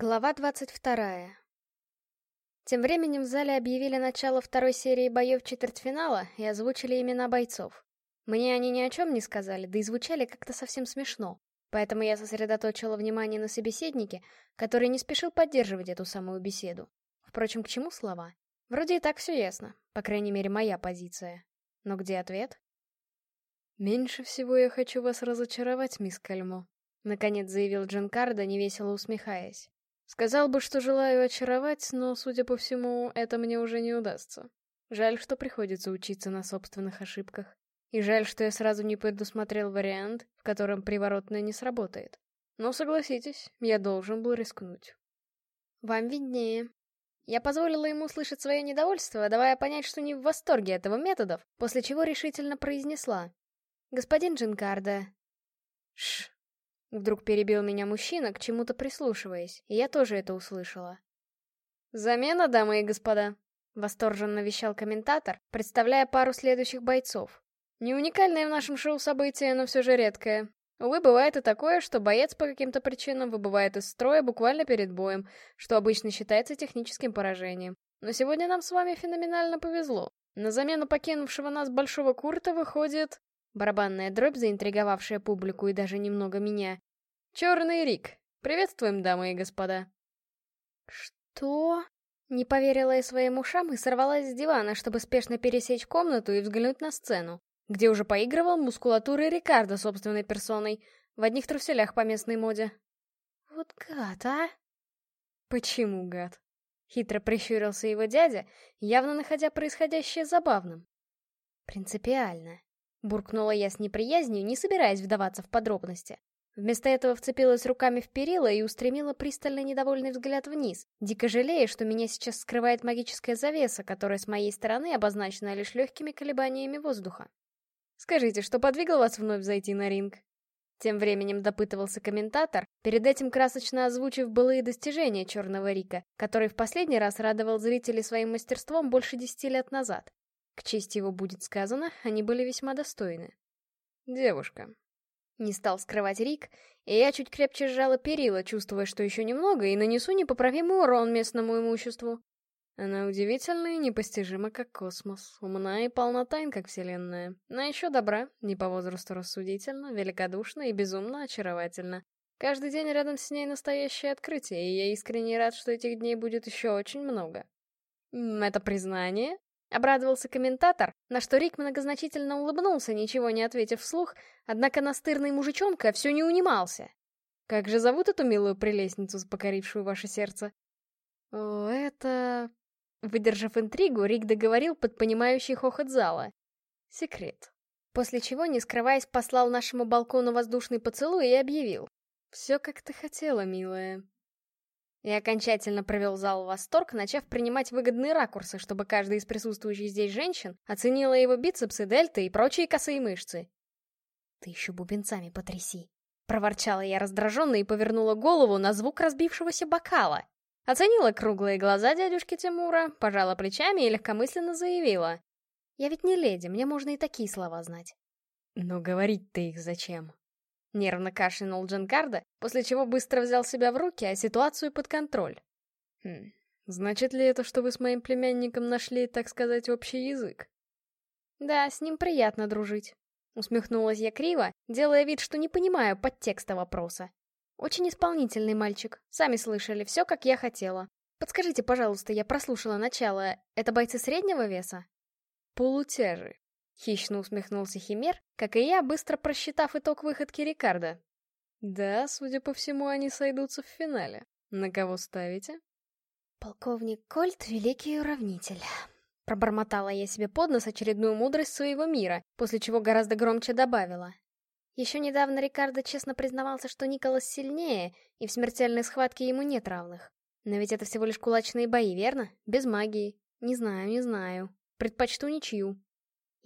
Глава 22. Тем временем в зале объявили начало второй серии боев четвертьфинала и озвучили имена бойцов. Мне они ни о чем не сказали, да и звучали как-то совсем смешно. Поэтому я сосредоточила внимание на собеседнике, который не спешил поддерживать эту самую беседу. Впрочем, к чему слова? Вроде и так все ясно, по крайней мере, моя позиция. Но где ответ? «Меньше всего я хочу вас разочаровать, мисс Кальмо», — наконец заявил Джанкардо, невесело усмехаясь. Сказал бы, что желаю очаровать, но, судя по всему, это мне уже не удастся. Жаль, что приходится учиться на собственных ошибках. И жаль, что я сразу не предусмотрел вариант, в котором приворотное не сработает. Но согласитесь, я должен был рискнуть. Вам виднее. Я позволила ему слышать свое недовольство, давая понять, что не в восторге этого методов, после чего решительно произнесла. «Господин Джинкардо...» «Шш, Вдруг перебил меня мужчина, к чему-то прислушиваясь, и я тоже это услышала. «Замена, дамы и господа!» — восторженно вещал комментатор, представляя пару следующих бойцов. «Не уникальное в нашем шоу событие, но все же редкое. Увы, бывает и такое, что боец по каким-то причинам выбывает из строя буквально перед боем, что обычно считается техническим поражением. Но сегодня нам с вами феноменально повезло. На замену покинувшего нас Большого Курта выходит... Барабанная дробь, заинтриговавшая публику и даже немного меня. «Черный Рик. Приветствуем, дамы и господа». «Что?» Не поверила я своим ушам и сорвалась с дивана, чтобы спешно пересечь комнату и взглянуть на сцену, где уже поигрывал мускулатурой Рикардо собственной персоной, в одних труселях по местной моде. «Вот гад, а?» «Почему гад?» Хитро прищурился его дядя, явно находя происходящее забавным. «Принципиально. Буркнула я с неприязнью, не собираясь вдаваться в подробности. Вместо этого вцепилась руками в перила и устремила пристально недовольный взгляд вниз, дико жалея, что меня сейчас скрывает магическая завеса, которая с моей стороны обозначена лишь легкими колебаниями воздуха. «Скажите, что подвигло вас вновь зайти на ринг?» Тем временем допытывался комментатор, перед этим красочно озвучив былые достижения Черного Рика, который в последний раз радовал зрителей своим мастерством больше десяти лет назад. К чести его будет сказано, они были весьма достойны. «Девушка». Не стал скрывать Рик, и я чуть крепче сжала перила, чувствуя, что еще немного, и нанесу непоправимый урон местному имуществу. Она удивительна и непостижима, как космос, умна и полна тайн, как вселенная, но еще добра, не по возрасту рассудительна, великодушна и безумно очаровательна. Каждый день рядом с ней настоящее открытие, и я искренне рад, что этих дней будет еще очень много. Это признание? Обрадовался комментатор, на что Рик многозначительно улыбнулся, ничего не ответив вслух, однако настырный мужичонка все не унимался. «Как же зовут эту милую прелестницу, покорившую ваше сердце?» «О, это...» Выдержав интригу, Рик договорил под понимающий хохот зала. «Секрет». После чего, не скрываясь, послал нашему балкону воздушный поцелуй и объявил. «Все, как ты хотела, милая. И окончательно провел зал в восторг, начав принимать выгодные ракурсы, чтобы каждый из присутствующих здесь женщин оценила его бицепсы, дельты и прочие косые мышцы. «Ты еще бубенцами потряси!» Проворчала я раздраженно и повернула голову на звук разбившегося бокала. Оценила круглые глаза дядюшки Тимура, пожала плечами и легкомысленно заявила. «Я ведь не леди, мне можно и такие слова знать». «Но говорить ты их зачем?» Нервно кашлянул Джанкарда, после чего быстро взял себя в руки, а ситуацию под контроль. Хм, значит ли это, что вы с моим племянником нашли, так сказать, общий язык? Да, с ним приятно дружить. Усмехнулась я криво, делая вид, что не понимаю подтекста вопроса. Очень исполнительный мальчик. Сами слышали, все как я хотела. Подскажите, пожалуйста, я прослушала начало. Это бойцы среднего веса? Полутяжи, Хищно усмехнулся Химер, как и я, быстро просчитав итог выходки Рикардо. Да, судя по всему, они сойдутся в финале. На кого ставите? Полковник Кольт — великий уравнитель. Пробормотала я себе под нос очередную мудрость своего мира, после чего гораздо громче добавила. Еще недавно Рикардо честно признавался, что Николас сильнее, и в смертельной схватке ему нет равных. Но ведь это всего лишь кулачные бои, верно? Без магии. Не знаю, не знаю. Предпочту ничью.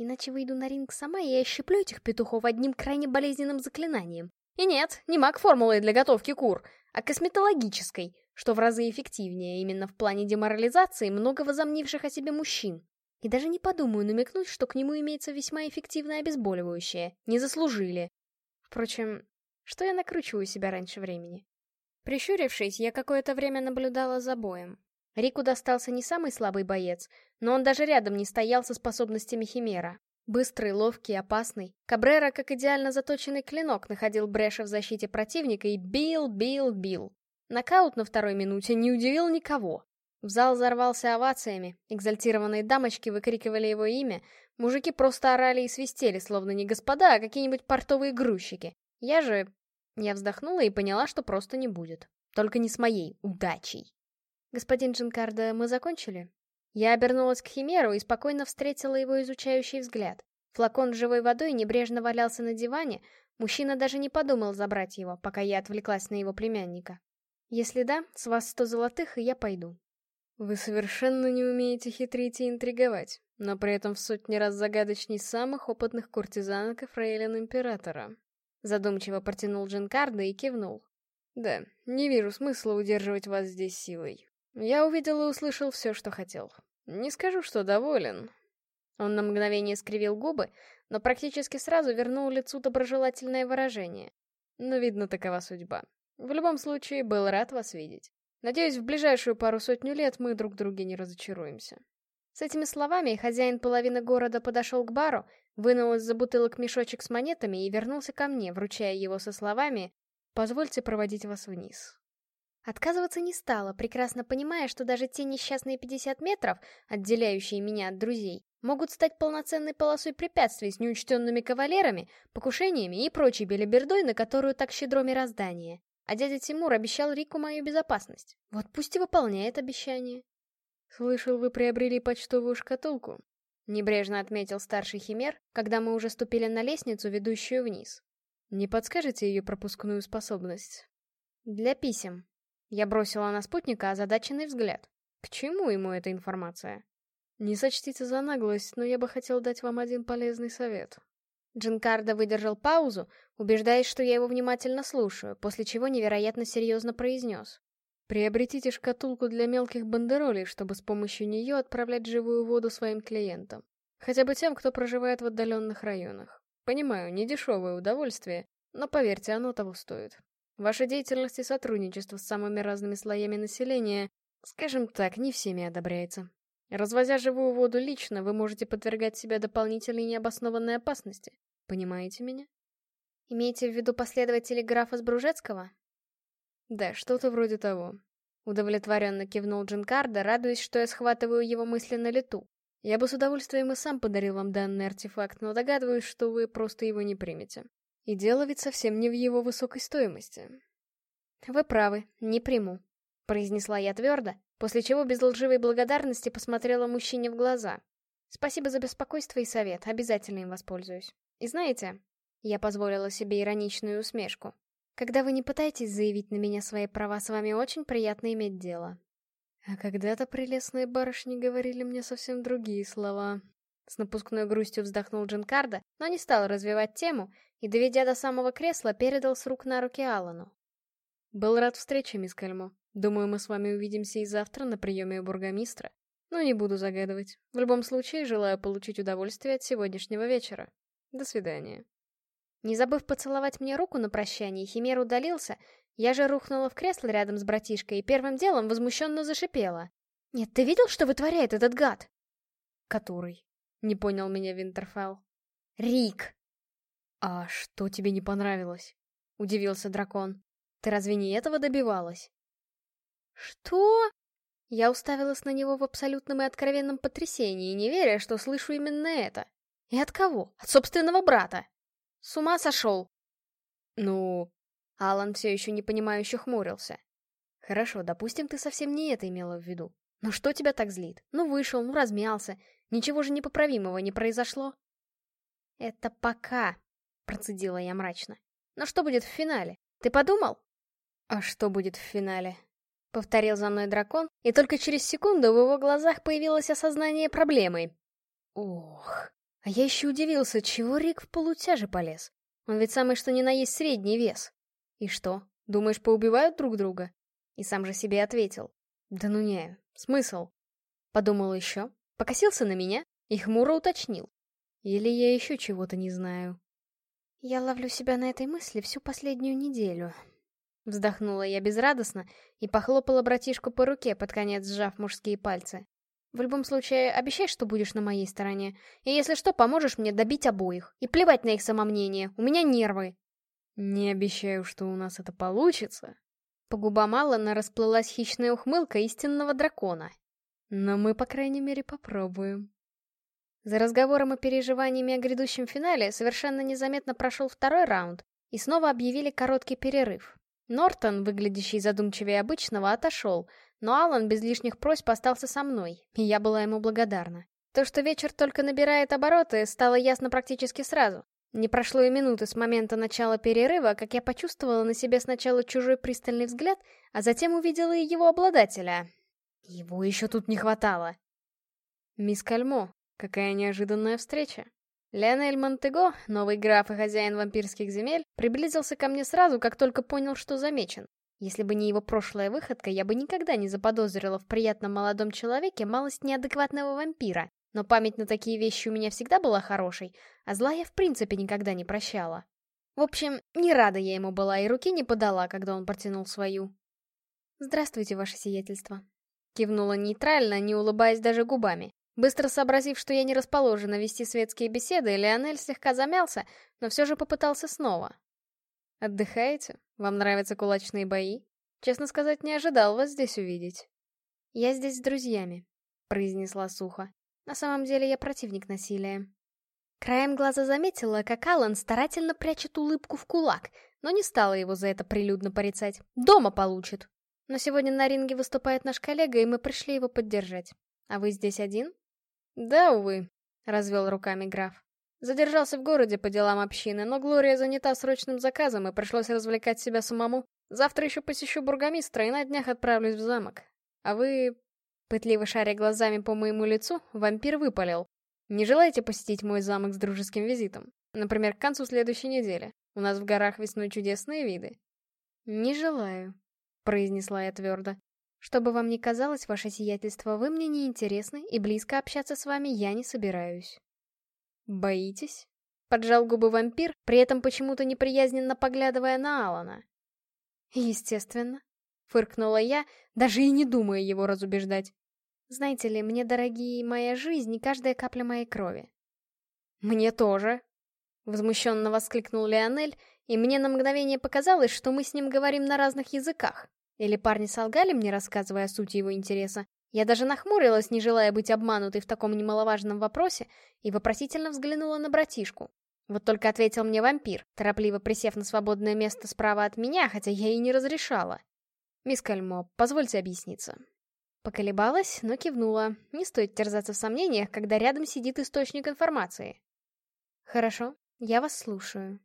Иначе выйду на ринг сама и ощеплю этих петухов одним крайне болезненным заклинанием. И нет, не маг-формулой для готовки кур, а косметологической, что в разы эффективнее именно в плане деморализации много возомнивших о себе мужчин. И даже не подумаю намекнуть, что к нему имеется весьма эффективное обезболивающее. Не заслужили. Впрочем, что я накручиваю себя раньше времени? Прищурившись, я какое-то время наблюдала за боем. Рику достался не самый слабый боец, но он даже рядом не стоял со способностями Химера. Быстрый, ловкий, опасный. Кабрера, как идеально заточенный клинок, находил бреши в защите противника и бил, бил, бил. Нокаут на второй минуте не удивил никого. В зал взорвался овациями, экзальтированные дамочки выкрикивали его имя, мужики просто орали и свистели, словно не господа, а какие-нибудь портовые грузчики. Я же... Я вздохнула и поняла, что просто не будет. Только не с моей удачей. «Господин Джинкардо, мы закончили?» Я обернулась к Химеру и спокойно встретила его изучающий взгляд. Флакон с живой водой небрежно валялся на диване, мужчина даже не подумал забрать его, пока я отвлеклась на его племянника. Если да, с вас сто золотых, и я пойду. Вы совершенно не умеете хитрить и интриговать, но при этом в сотни раз загадочней самых опытных куртизанок и фрейлин Императора. Задумчиво протянул Джинкардо и кивнул. Да, не вижу смысла удерживать вас здесь силой. Я увидел и услышал все, что хотел. Не скажу, что доволен. Он на мгновение скривил губы, но практически сразу вернул лицу доброжелательное выражение. Но, видно, такова судьба. В любом случае, был рад вас видеть. Надеюсь, в ближайшую пару сотню лет мы друг друге не разочаруемся. С этими словами хозяин половины города подошел к бару, вынул из-за бутылок мешочек с монетами и вернулся ко мне, вручая его со словами «Позвольте проводить вас вниз». Отказываться не стала, прекрасно понимая, что даже те несчастные 50 метров, отделяющие меня от друзей, могут стать полноценной полосой препятствий с неучтенными кавалерами, покушениями и прочей белибердой, на которую так щедро мироздание. А дядя Тимур обещал Рику мою безопасность. Вот пусть и выполняет обещание. «Слышал, вы приобрели почтовую шкатулку?» Небрежно отметил старший химер, когда мы уже ступили на лестницу, ведущую вниз. «Не подскажете ее пропускную способность?» «Для писем», я бросила на спутника озадаченный взгляд. К чему ему эта информация? Не сочтите за наглость, но я бы хотел дать вам один полезный совет. Джинкардо выдержал паузу, убеждаясь, что я его внимательно слушаю, после чего невероятно серьезно произнес. Приобретите шкатулку для мелких бандеролей, чтобы с помощью нее отправлять живую воду своим клиентам. Хотя бы тем, кто проживает в отдаленных районах. Понимаю, не дешевое удовольствие, но поверьте, оно того стоит. Ваша деятельность и сотрудничество с самыми разными слоями населения, скажем так, не всеми одобряется. Развозя живую воду лично, вы можете подвергать себя дополнительной необоснованной опасности. Понимаете меня? Имеете в виду последователей графа Сбружецкого? Да, что-то вроде того. Удовлетворенно кивнул Джинкардо, радуясь, что я схватываю его мысли на лету. Я бы с удовольствием и сам подарил вам данный артефакт, но догадываюсь, что вы просто его не примете. И дело ведь совсем не в его высокой стоимости. «Вы правы, не приму», — произнесла я твердо, после чего без лживой благодарности посмотрела мужчине в глаза. «Спасибо за беспокойство и совет, обязательно им воспользуюсь. И знаете...» Я позволила себе ироничную усмешку. «Когда вы не пытаетесь заявить на меня свои права, с вами очень приятно иметь дело». А когда-то прелестные барышни говорили мне совсем другие слова. С напускной грустью вздохнул Джинкардо, но не стал развивать тему и, доведя до самого кресла, передал с рук на руки Алану. «Был рад встрече, мисс Кальмо. Думаю, мы с вами увидимся и завтра на приеме у бургомистра. Но не буду загадывать. В любом случае, желаю получить удовольствие от сегодняшнего вечера. До свидания». Не забыв поцеловать мне руку на прощание, Химер удалился, я же рухнула в кресло рядом с братишкой и первым делом возмущенно зашипела. «Нет, ты видел, что вытворяет этот гад?» «Который?» Не понял меня Винтерфелл. Рик! А что тебе не понравилось? Удивился дракон. Ты разве не этого добивалась? Что? Я уставилась на него в абсолютном и откровенном потрясении, не веря, что слышу именно это. И от кого? От собственного брата. С ума сошел. Ну... Алан все еще непонимающе хмурился. Хорошо, допустим, ты совсем не это имела в виду. Но что тебя так злит? Ну вышел, ну размялся. Ничего же непоправимого не произошло. Это пока, процедила я мрачно. Но что будет в финале? Ты подумал? А что будет в финале? Повторил за мной дракон, и только через секунду в его глазах появилось осознание проблемы. Ох, а я еще удивился, чего Рик в полутяже полез. Он ведь самый что ни на есть средний вес. И что, думаешь, поубивают друг друга? И сам же себе ответил. Да ну не, смысл? Подумал еще, покосился на меня и хмуро уточнил. Или я еще чего-то не знаю. Я ловлю себя на этой мысли всю последнюю неделю. Вздохнула я безрадостно и похлопала братишку по руке, под конец сжав мужские пальцы. В любом случае, обещай, что будешь на моей стороне. И если что, поможешь мне добить обоих. И плевать на их самомнение, у меня нервы. Не обещаю, что у нас это получится. По губам Аллана расплылась хищная ухмылка истинного дракона. Но мы, по крайней мере, попробуем. За разговором и переживаниями о грядущем финале совершенно незаметно прошел второй раунд, и снова объявили короткий перерыв. Нортон, выглядящий задумчивее обычного, отошел, но Алан без лишних просьб остался со мной, и я была ему благодарна. То, что вечер только набирает обороты, стало ясно практически сразу. Не прошло и минуты с момента начала перерыва, как я почувствовала на себе сначала чужой пристальный взгляд, а затем увидела и его обладателя. Его еще тут не хватало. «Мисс Кальмо, какая неожиданная встреча!» Леонель Монтего, новый граф и хозяин вампирских земель, приблизился ко мне сразу, как только понял, что замечен. Если бы не его прошлая выходка, я бы никогда не заподозрила в приятном молодом человеке малость неадекватного вампира. Но память на такие вещи у меня всегда была хорошей, а зла я в принципе никогда не прощала. В общем, не рада я ему была и руки не подала, когда он протянул свою. «Здравствуйте, ваше сиятельство», — кивнула нейтрально, не улыбаясь даже губами. Быстро сообразив, что я не расположена вести светские беседы, Леонель слегка замялся, но все же попытался снова. «Отдыхаете? Вам нравятся кулачные бои? Честно сказать, не ожидал вас здесь увидеть». «Я здесь с друзьями», — произнесла сухо. «На самом деле я противник насилия». Краем глаза заметила, как Алан старательно прячет улыбку в кулак, но не стала его за это прилюдно порицать. Дома получит. Но сегодня на ринге выступает наш коллега, и мы пришли его поддержать. А вы здесь один? «Да, увы», — развел руками граф. Задержался в городе по делам общины, но Глория занята срочным заказом, и пришлось развлекать себя самому. Завтра еще посещу бургомистра и на днях отправлюсь в замок. А вы...» Пытливо шаря глазами по моему лицу, вампир выпалил. «Не желаете посетить мой замок с дружеским визитом? Например, к концу следующей недели. У нас в горах весной чудесные виды». «Не желаю», — произнесла я твердо. Что бы вам ни казалось, ваше сиятельство, вы мне не интересны, и близко общаться с вами я не собираюсь. Боитесь? Поджал губы вампир, при этом почему-то неприязненно поглядывая на Алана. Естественно. Фыркнула я, даже и не думая его разубеждать. Знаете ли, мне дорогие моя жизнь и каждая капля моей крови. Мне тоже. Возмущенно воскликнул Леонель, и мне на мгновение показалось, что мы с ним говорим на разных языках. Или парни солгали мне, рассказывая о сути его интереса? Я даже нахмурилась, не желая быть обманутой в таком немаловажном вопросе, и вопросительно взглянула на братишку. Вот только ответил мне вампир, торопливо присев на свободное место справа от меня, хотя я и не разрешала. «Мисс Кальмо, позвольте объясниться». Поколебалась, но кивнула. Не стоит терзаться в сомнениях, когда рядом сидит источник информации. «Хорошо, я вас слушаю».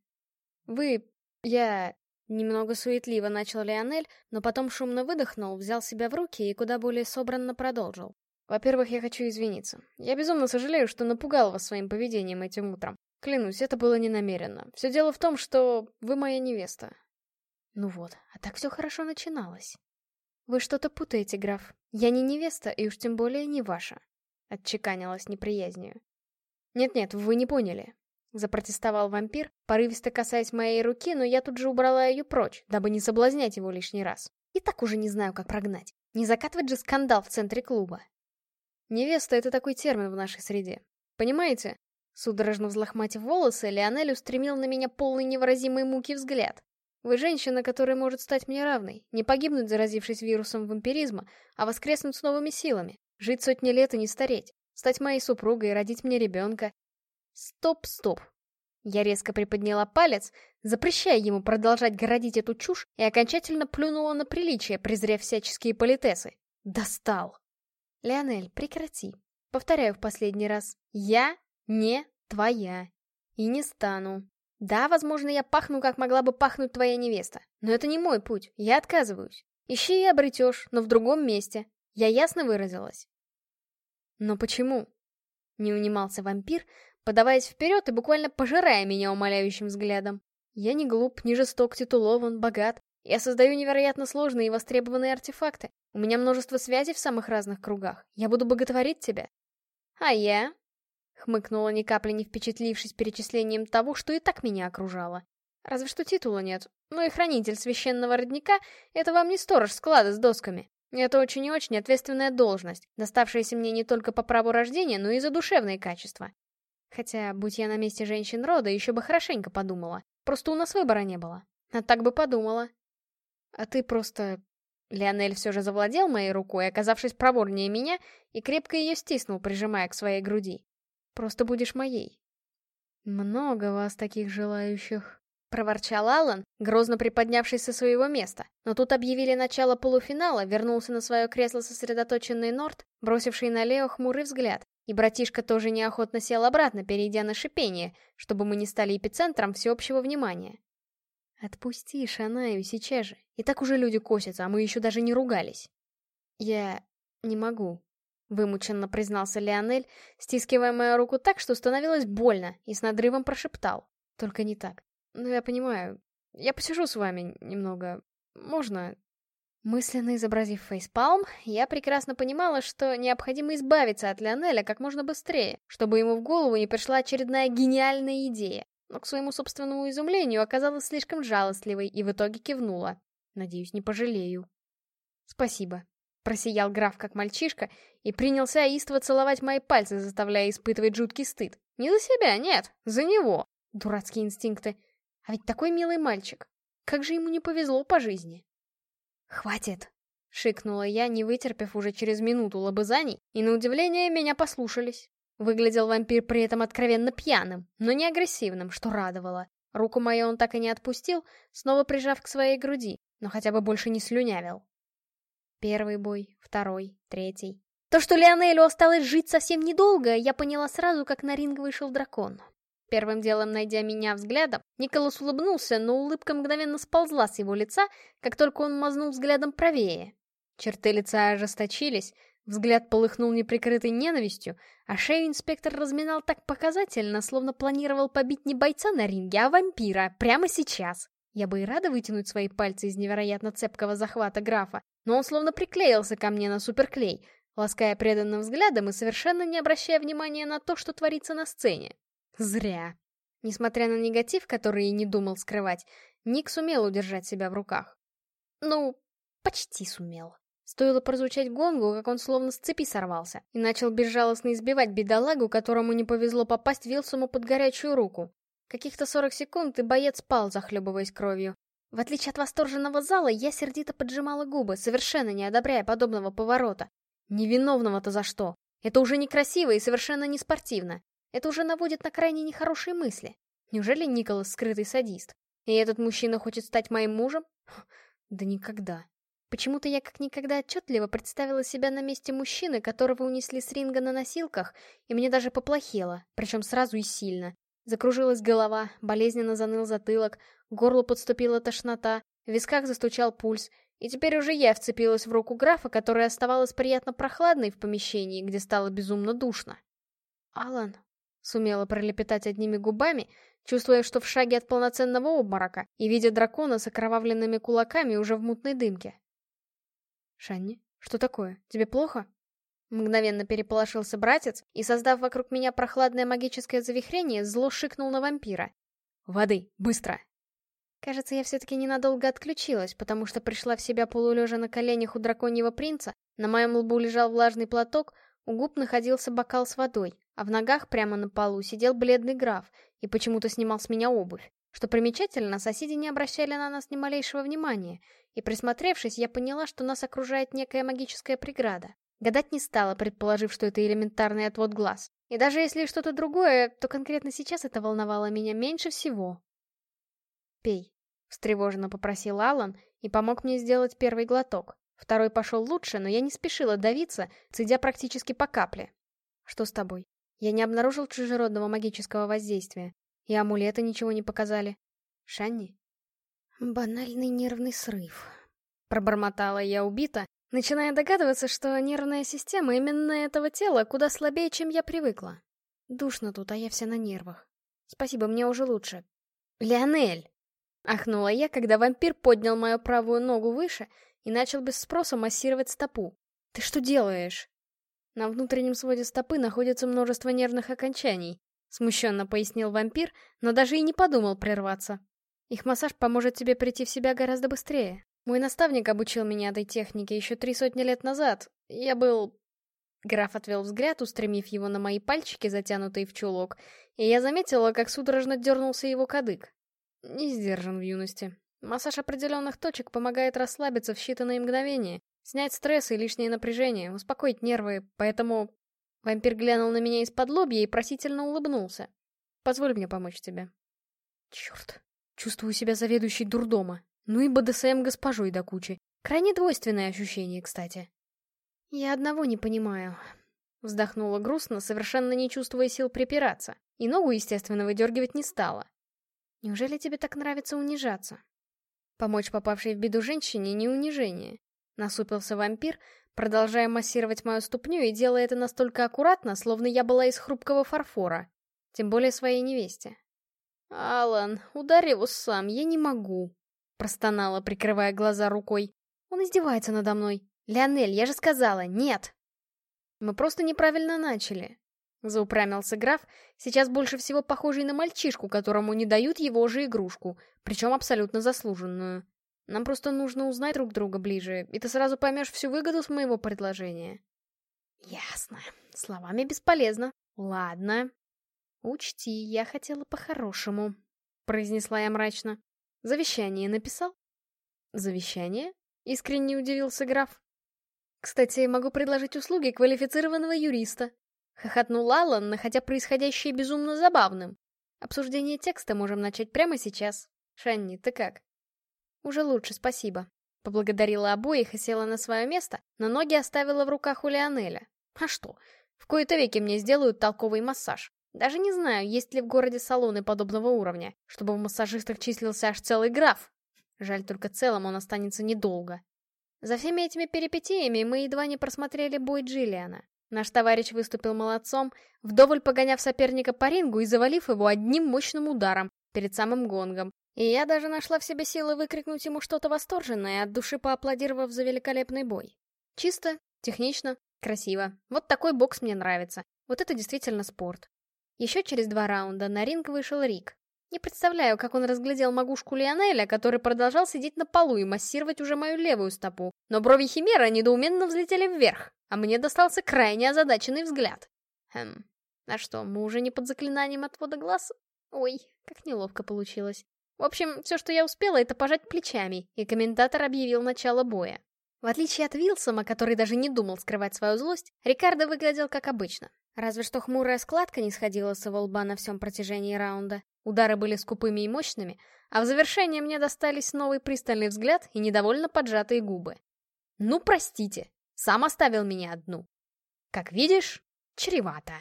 «Вы... я... Немного суетливо начал Леонель, но потом шумно выдохнул, взял себя в руки и куда более собранно продолжил. Во-первых, я хочу извиниться. Я безумно сожалею, что напугал вас своим поведением этим утром. Клянусь, это было не намеренно. Все дело в том, что вы моя невеста. Ну вот, а так все хорошо начиналось. Вы что-то путаете, граф. Я не невеста, и уж тем более не ваша. Отчеканилась неприязнью. Нет-нет, вы не поняли. Запротестовал вампир, порывисто касаясь моей руки, но я тут же убрала ее прочь, дабы не соблазнять его лишний раз. И так уже не знаю, как прогнать. Не закатывать же скандал в центре клуба. Невеста — это такой термин в нашей среде. Понимаете? Судорожно взлохматив волосы, Леонель устремил на меня полный невыразимой муки взгляд. Вы женщина, которая может стать мне равной, не погибнуть, заразившись вирусом вампиризма, а воскреснуть с новыми силами, жить сотни лет и не стареть, стать моей супругой и родить мне ребенка, Стоп, стоп. Я резко приподняла палец, запрещая ему продолжать городить эту чушь, и окончательно плюнула на приличие, презрев всяческие политесы. Достал. Леонель, прекрати. Повторяю в последний раз. Я не твоя. И не стану. Да, возможно, я пахну, как могла бы пахнуть твоя невеста. Но это не мой путь. Я отказываюсь. Ищи и обретешь, но в другом месте. Я ясно выразилась. Но почему? Не унимался вампир, подаваясь вперед и буквально пожирая меня умоляющим взглядом. Я не глуп, не жесток, титулован, богат. Я создаю невероятно сложные и востребованные артефакты. У меня множество связей в самых разных кругах. Я буду боготворить тебя. А я? Хмыкнула ни капли не впечатлившись перечислением того, что и так меня окружало. Разве что титула нет. Ну и хранитель священного родника — это вам не сторож склада с досками. Это очень и очень ответственная должность, доставшаяся мне не только по праву рождения, но и за душевные качества. Хотя, будь я на месте женщин рода, еще бы хорошенько подумала. Просто у нас выбора не было. А так бы подумала. А ты просто... Леонель все же завладел моей рукой, оказавшись проворнее меня, и крепко ее стиснул, прижимая к своей груди. Просто будешь моей. Много вас таких желающих. Проворчал Аллан, грозно приподнявшись со своего места. Но тут объявили начало полуфинала, вернулся на свое кресло сосредоточенный Норт, бросивший на Лео хмурый взгляд, и братишка тоже неохотно сел обратно, перейдя на шипение, чтобы мы не стали эпицентром всеобщего внимания. «Отпусти Шанаю сейчас же, и так уже люди косятся, а мы еще даже не ругались». «Я... не могу», — вымученно признался Леонель, стискивая мою руку так, что становилось больно, и с надрывом прошептал. «Только не так. Ну, я понимаю. Я посижу с вами немного. Можно?» Мысленно изобразив фейспалм, я прекрасно понимала, что необходимо избавиться от Леонеля как можно быстрее, чтобы ему в голову не пришла очередная гениальная идея. Но к своему собственному изумлению оказалась слишком жалостливой и в итоге кивнула. Надеюсь, не пожалею. «Спасибо», — просиял граф как мальчишка и принялся истово целовать мои пальцы, заставляя испытывать жуткий стыд. Не за себя, нет, за него. Дурацкие инстинкты. А ведь такой милый мальчик. Как же ему не повезло по жизни. «Хватит!» — шикнула я, не вытерпев уже через минуту лобызаний, и на удивление меня послушались. Выглядел вампир при этом откровенно пьяным, но не агрессивным, что радовало. Руку мою он так и не отпустил, снова прижав к своей груди, но хотя бы больше не слюнявил. Первый бой, второй, третий. То, что Леонелю осталось жить совсем недолго, я поняла сразу, как на ринг вышел дракон. Первым делом, найдя меня взглядом, Николас улыбнулся, но улыбка мгновенно сползла с его лица, как только он мазнул взглядом правее. Черты лица ожесточились, взгляд полыхнул неприкрытой ненавистью, а шею инспектор разминал так показательно, словно планировал побить не бойца на ринге, а вампира, прямо сейчас. Я бы и рада вытянуть свои пальцы из невероятно цепкого захвата графа, но он словно приклеился ко мне на суперклей, лаская преданным взглядом и совершенно не обращая внимания на то, что творится на сцене. Зря. Несмотря на негатив, который и не думал скрывать, Ник сумел удержать себя в руках. Ну, почти сумел. Стоило прозвучать гонгу, как он словно с цепи сорвался, и начал безжалостно избивать бедолагу, которому не повезло попасть Вилсуму под горячую руку. Каких-то 40 секунд, и боец спал, захлебываясь кровью. В отличие от восторженного зала, я сердито поджимала губы, совершенно не одобряя подобного поворота. Невиновного-то за что? Это уже некрасиво и совершенно не спортивно. Это уже наводит на крайне нехорошие мысли. Неужели Николас скрытый садист? И этот мужчина хочет стать моим мужем? Да никогда. Почему-то я как никогда отчетливо представила себя на месте мужчины, которого унесли с ринга на носилках, и мне даже поплохело, причем сразу и сильно. Закружилась голова, болезненно заныл затылок, горло подступила тошнота, в висках застучал пульс, и теперь уже я вцепилась в руку графа, которая оставалась приятно прохладной в помещении, где стало безумно душно. «Алан», Сумела пролепетать одними губами, чувствуя, что в шаге от полноценного обморока, и видя дракона с окровавленными кулаками уже в мутной дымке. «Шанни, что такое? Тебе плохо?» Мгновенно переполошился братец и, создав вокруг меня прохладное магическое завихрение, зло шикнул на вампира. «Воды, быстро!» Кажется, я все-таки ненадолго отключилась, потому что пришла в себя полулежа на коленях у драконьего принца, на моем лбу лежал влажный платок, у губ находился бокал с водой, а в ногах прямо на полу сидел бледный граф и почему-то снимал с меня обувь. Что примечательно, соседи не обращали на нас ни малейшего внимания, и присмотревшись, я поняла, что нас окружает некая магическая преграда. Гадать не стала, предположив, что это элементарный отвод глаз. И даже если что-то другое, то конкретно сейчас это волновало меня меньше всего. «Пей», — встревоженно попросил Алан и помог мне сделать первый глоток. Второй пошел лучше, но я не спешила давиться, цедя практически по капле. «Что с тобой?» Я не обнаружил чужеродного магического воздействия. И амулеты ничего не показали. Шанни? Банальный нервный срыв. Пробормотала я убито, начиная догадываться, что нервная система именно этого тела куда слабее, чем я привыкла. Душно тут, а я вся на нервах. Спасибо, мне уже лучше. Леонель! Ахнула я, когда вампир поднял мою правую ногу выше и начал без спроса массировать стопу. Ты что делаешь? На внутреннем своде стопы находится множество нервных окончаний, смущенно пояснил вампир, но даже и не подумал прерваться. Их массаж поможет тебе прийти в себя гораздо быстрее. Мой наставник обучил меня этой технике еще три сотни лет назад. Я был... Граф отвел взгляд, устремив его на мои пальчики, затянутые в чулок, и я заметила, как судорожно дернулся его кадык. Не сдержан в юности. Массаж определенных точек помогает расслабиться в считанные мгновения, снять стресс и лишнее напряжение, успокоить нервы, поэтому... Вампир глянул на меня из-под лобья и просительно улыбнулся. «Позволь мне помочь тебе». Черт, чувствую себя заведующей дурдома. Ну и БДСМ госпожой до кучи. Крайне двойственное ощущение, кстати. Я одного не понимаю. Вздохнула грустно, совершенно не чувствуя сил припираться. И ногу, естественно, выдергивать не стала. Неужели тебе так нравится унижаться? Помочь попавшей в беду женщине не унижение. Насупился вампир, продолжая массировать мою ступню и делая это настолько аккуратно, словно я была из хрупкого фарфора. Тем более своей невесте. «Алан, ударь его сам, я не могу», — простонала, прикрывая глаза рукой. «Он издевается надо мной. Леонель, я же сказала, нет!» «Мы просто неправильно начали», — заупрямился граф, сейчас больше всего похожий на мальчишку, которому не дают его же игрушку, причем абсолютно заслуженную. Нам просто нужно узнать друг друга ближе, и ты сразу поймешь всю выгоду с моего предложения. Ясно. Словами бесполезно. Ладно. Учти, я хотела по-хорошему, произнесла я мрачно. Завещание написал? Завещание? Искренне удивился граф. Кстати, могу предложить услуги квалифицированного юриста. Хохотнул Аллан, находя происходящее безумно забавным. Обсуждение текста можем начать прямо сейчас. Шанни, ты как? Уже лучше, спасибо. Поблагодарила обоих и села на свое место, но ноги оставила в руках у Лионеля. А что? В кои-то веки мне сделают толковый массаж. Даже не знаю, есть ли в городе салоны подобного уровня, чтобы в массажистах числился аж целый граф. Жаль, только целым он останется недолго. За всеми этими перипетиями мы едва не просмотрели бой Джиллиана. Наш товарищ выступил молодцом, вдоволь погоняв соперника по рингу и завалив его одним мощным ударом перед самым гонгом. И я даже нашла в себе силы выкрикнуть ему что-то восторженное, от души поаплодировав за великолепный бой. Чисто, технично, красиво. Вот такой бокс мне нравится. Вот это действительно спорт. Еще через два раунда на ринг вышел Рик. Не представляю, как он разглядел могушку Лионеля, который продолжал сидеть на полу и массировать уже мою левую стопу. Но брови Химера недоуменно взлетели вверх, а мне достался крайне озадаченный взгляд. Хм, а что, мы уже не под заклинанием отвода глаз? Ой, как неловко получилось. В общем, все, что я успела, это пожать плечами, и комментатор объявил начало боя. В отличие от Вилсома, который даже не думал скрывать свою злость, Рикардо выглядел как обычно. Разве что хмурая складка не сходила с его лба на всем протяжении раунда. Удары были скупыми и мощными, а в завершение мне достались новый пристальный взгляд и недовольно поджатые губы. Ну, простите, сам оставил меня одну. Как видишь, чревато.